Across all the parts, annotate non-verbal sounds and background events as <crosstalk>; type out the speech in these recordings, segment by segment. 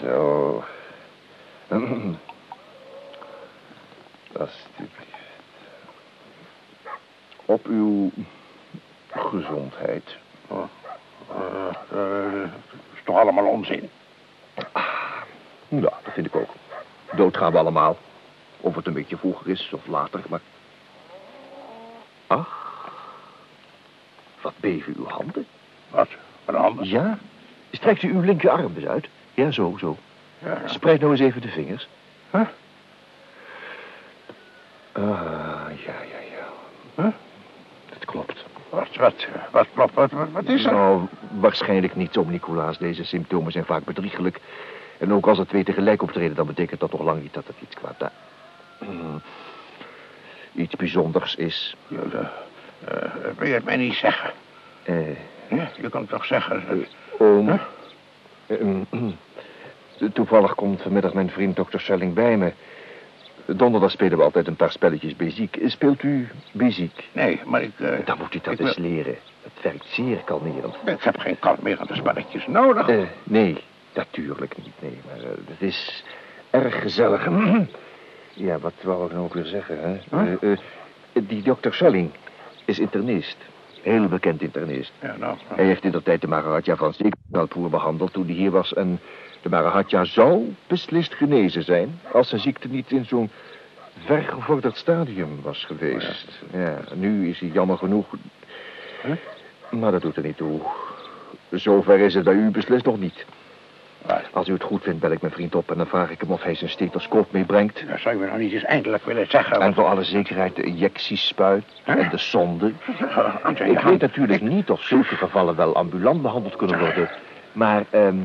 Zo. <clears throat> Alsjeblieft. Op uw gezondheid. Oh, eh, dat is toch allemaal onzin? Ja, dat vind ik ook. Dood gaan we allemaal. Of het een beetje vroeger is of later, maar... Ach, wat beven uw handen. Wat? Wat anders? Ja? Strekt u uw linkerarm eens uit. Ja, zo, zo. Ja. Spreid nou eens even de vingers. Huh? Ah, ja, ja, ja. Huh? Dat klopt. Wat, wat, wat, wat, wat, wat, wat is er? Nou, waarschijnlijk niet om Nicolaas. Deze symptomen zijn vaak bedriegelijk. En ook als er twee tegelijk optreden, dan betekent dat nog lang niet dat het iets kwaad... da- Hmm. Iets bijzonders is. Ja, eh, eh, wil je het mij niet zeggen? Eh, Ja, je kan toch zeggen... dat- oom... Huh? Toevallig komt vanmiddag mijn vriend dokter Schelling bij me. Donderdag spelen we altijd een paar spelletjes beziek. Speelt u beziek? Nee, maar ik... eh, Dan moet u dat eens wil- leren. Het werkt zeer kalmerend. Ik heb geen kalmerende spelletjes nodig. Eh, nee, natuurlijk niet. Nee, maar eh, het is erg gezellig. <clears throat> ja, wat wou ik nou ook weer zeggen, hè? Huh? Die dokter Schelling is internist. Heel bekend internist. Ja, nou... Hij heeft in de tijd de Maharaja van Zekerveldpoer behandeld toen hij hier was. En de Maharaja zou beslist genezen zijn... als zijn ziekte niet in zo'n vergevorderd stadium was geweest. Ja, nu is hij jammer genoeg... Huh? Maar dat doet er niet toe. Zover is het bij u beslist nog niet. Als u het goed vindt, bel ik mijn vriend op... en dan vraag ik hem of hij zijn stethoscoop meebrengt. Dat zou je me nou niet eens eindelijk willen zeggen. En voor alle zekerheid de injectiespuit Huh? en de zijn <laughs> Ik weet natuurlijk niet of zulke gevallen wel ambulant behandeld kunnen worden. Maar ehm,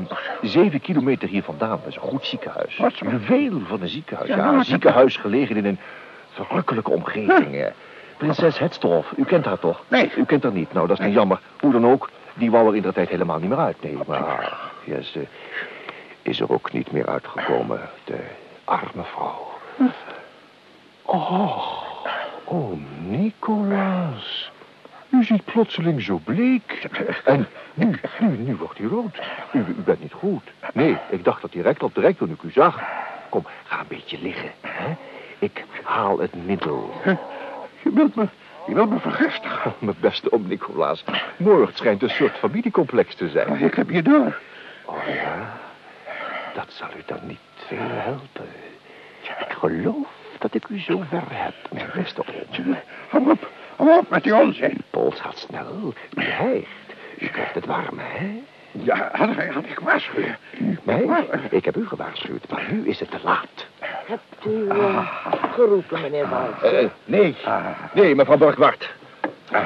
zeven kilometer hier vandaan is een goed ziekenhuis. Wat? Veel van een ziekenhuis. Ja, Ja, maar een ziekenhuis gelegen in een verrukkelijke omgeving. eh. Prinses Hetstolf, u kent haar toch? Nee. U kent haar niet. Nou, dat is nou jammer. Hoe dan ook, die wou er in de tijd helemaal niet meer uit. Nee, maar ja, ze is er ook niet meer uitgekomen. De arme vrouw. Oh, oh, Nicolaas. U ziet plotseling zo bleek. En nu, nu, nu wordt u rood. U, u bent niet goed. Nee, ik dacht dat direct op direct toen ik u zag. Kom, ga een beetje liggen. Hè? Ik haal het middel. Je wilt me, je wilt me vergiftigen. <laughs> Mijn beste oom Nicolaas. Morgen schijnt een soort familiecomplex te zijn. Ik heb je door. Oh ja? Dat zal u dan niet veel helpen. Ik geloof dat ik u zo ver heb, mijn beste oom. Hou op, op met die onzin. Pols gaat snel. U hijgt. U krijgt het warm, hè? Ja, had ik, had ik waarschuwen. Nee, ik heb u gewaarschuwd, maar nu is het te laat. Hebt u eh, geroepen, meneer Wout? Eh, nee, nee, mevrouw Borgwart.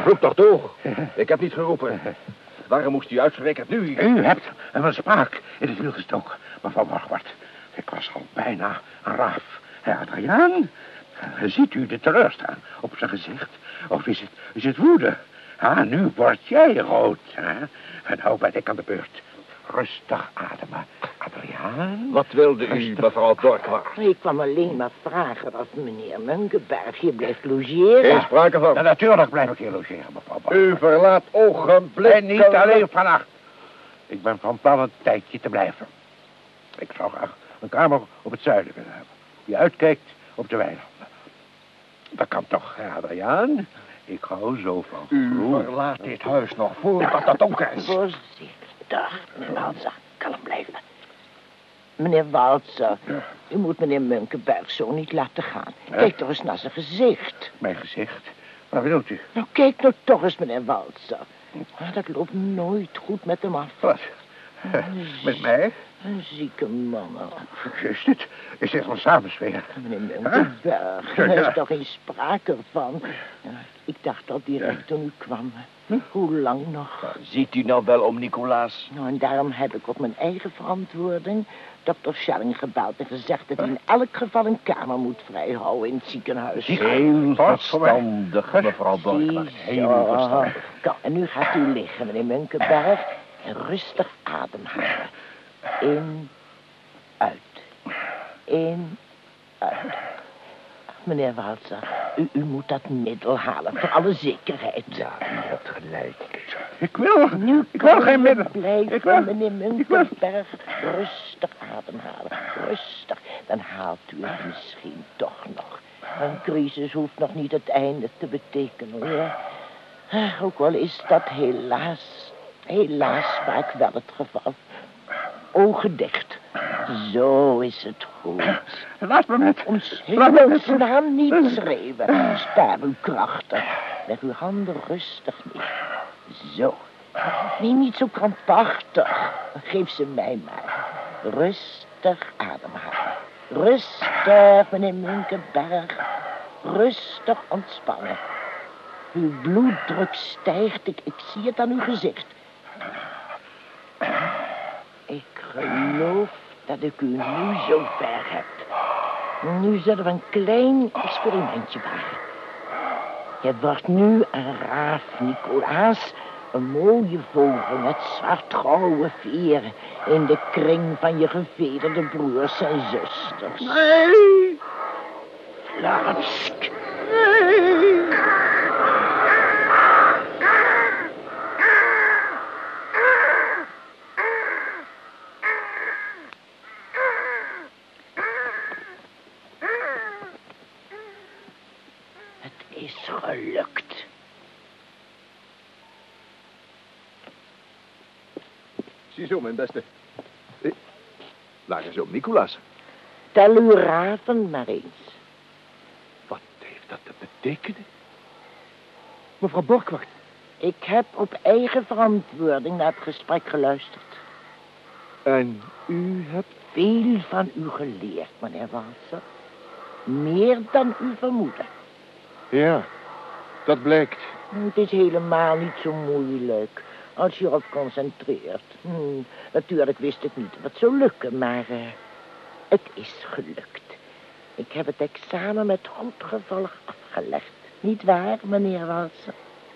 Roep toch door. <laughs> Ik heb niet geroepen. Waarom moest u uitgerekend nu? U hebt een spraak in het wiel gestoken, mevrouw Borgwart. Ik was al bijna een raaf. Hé, Adriaan, eh, ziet u de teleurstaan op zijn gezicht? Of is het, is het woede? Ja, nu word jij rood, hè? En nou ben ik aan de beurt. Rustig ademen, Adriaan. Wat wilde u, mevrouw Borgwart? Ik kwam alleen maar vragen of meneer Munkenberg hier blijft logeren. Geen sprake Ja, van. natuurlijk blijf ik hier logeren, mevrouw. U verlaat ogenblikkelijk... En niet alleen vannacht. Ik ben van plan een tijdje te blijven. Ik zou graag een kamer op het zuiden willen hebben. Die uitkijkt op de weilanden. Dat kan toch, Adriaan? Ik hou zo van U groen. verlaat dit huis nog voordat dat donker is. Voorzichtig, meneer Walzer. Kalm blijven. Meneer Walzer, u moet meneer Munkenberg zo niet laten gaan. Kijk toch eens naar zijn gezicht. Mijn gezicht. Wat bedoelt u? Nou, kijk nou toch eens, meneer Walzer. Ah, Dat loopt nooit goed met hem af. Wat? <laughs> Met mij? Een zieke man. Is dit, is dit een samensfeer? Meneer Munkenberg, Ja, er is toch geen sprake van. Ja, ik dacht al direct toen u kwam. Hoe lang nog? Ziet u nou wel om Nicolaas? Nou, en daarom heb ik op mijn eigen verantwoording dokter Schelling gebeld en gezegd dat hij in elk geval een kamer moet vrijhouden in het ziekenhuis. Heel verstandig, mevrouw Borgwart. Heel verstandig. Kom, en nu gaat u liggen, meneer Munkenberg, en rustig ademhalen. In, uit. In, uit. meneer Walser. U, u moet dat middel halen, voor alle zekerheid. Ja, u hebt gelijk. Ik wil, Nu ik wil kan geen middel. blijven, Ik wil, meneer. Munkenberg. Rustig ademhalen, rustig. Dan haalt u het misschien toch nog. Een crisis hoeft nog niet het einde te betekenen, hoor. Ah, Ook al is dat helaas, helaas vaak wel het geval. Ogen dicht. Zo is het goed. Laat me met. Ons hemelsnaam niet schreeuwen. Spaar uw krachten. Leg uw handen rustig neer. Zo. Nee, niet zo krampachtig. Geef ze mij maar. Rustig ademhalen. Rustig, meneer Munkenberg. Rustig ontspannen. Uw bloeddruk stijgt. Ik, ik zie het aan uw gezicht. Ik geloof dat ik u nu zo ver heb. Nu zullen we een klein experimentje wagen. Je wordt nu een raaf, Nicolaas. Een mooie vogel met zwart-gouden veren... in de kring van je gevederde broers en zusters. Nee. Flatsk. Het is gelukt. Ziezo, mijn beste. Eh, Waar is oom Nicolaas? Tel uw raven maar eens. Wat heeft dat te betekenen? Mevrouw Borgwacht. Ik heb op eigen verantwoording naar het gesprek geluisterd. En u hebt... Veel van u geleerd, meneer Walser. Meer dan u vermoedde. Ja, dat blijkt. Het is helemaal niet zo moeilijk als je erop concentreert. Hm, natuurlijk wist ik niet wat zou lukken, maar eh, het is gelukt. Ik heb het examen met goed gevolg afgelegd. Niet waar, meneer Walser?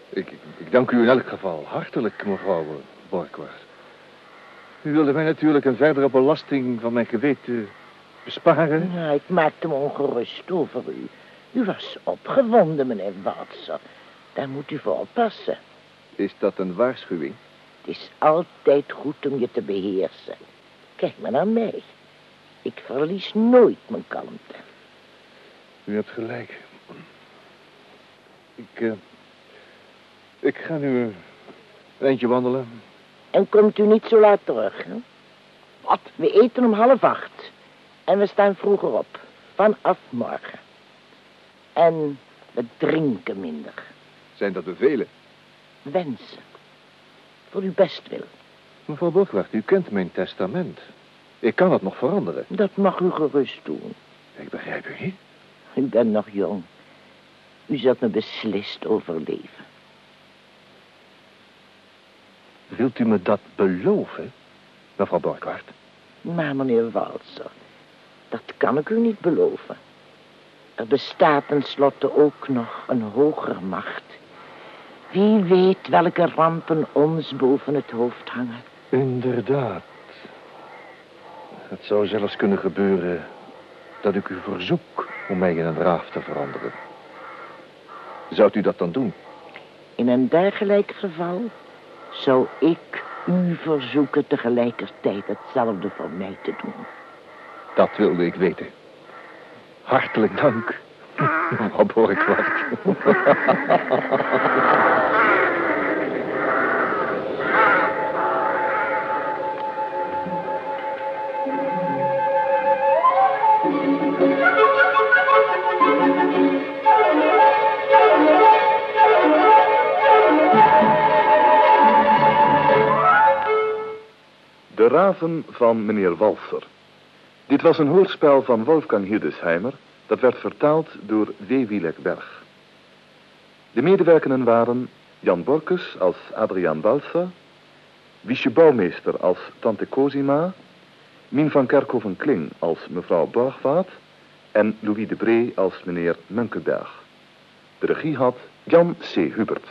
Ik, ik, ik dank u in elk geval hartelijk, mevrouw Borgwacht. U wilde mij natuurlijk een verdere belasting van mijn geweten besparen. Ja, ik maakte me ongerust over u. U was opgewonden, meneer Walser. Daar moet u voor oppassen. Is dat een waarschuwing? Het is altijd goed om je te beheersen. Kijk maar naar mij. Ik verlies nooit mijn kalmte. U hebt gelijk. Ik, eh, ik ga nu een eindje wandelen. En komt u niet zo laat terug, hè? Wat? We eten om half acht. En we staan vroeger op. Vanaf morgen. En we drinken minder. Zijn dat bevelen? Wensen. Voor uw bestwil. Mevrouw Borgwacht, u kent mijn testament. Ik kan het nog veranderen. Dat mag u gerust doen. Ik begrijp u niet. U bent nog jong. U zult me beslist overleven. Wilt u me dat beloven, mevrouw Borgwacht? Maar meneer Walser, dat kan ik u niet beloven. Er bestaat tenslotte ook nog een hogere macht. Wie weet welke rampen ons boven het hoofd hangen. Inderdaad. Het zou zelfs kunnen gebeuren dat ik u verzoek om mij in een raaf te veranderen. Zou u dat dan doen? In een dergelijk geval zou ik u verzoeken tegelijkertijd hetzelfde voor mij te doen. Dat wilde ik weten. Hartelijk dank, <laughs> mevrouw Borgwacht. De Raven van meneer Walser. Dit was een hoorspel van Wolfgang Hildesheimer, dat werd vertaald door W. Wielekberg. De medewerkenden waren Jan Borkes als Adriaan Balsa, Wiesje Bouwmeester als Tante Cosima, Mien van Kerkhoven-Kling als mevrouw Borgvaat en Louis de Bree als meneer Munkenberg. De regie had Jan C. Hubert.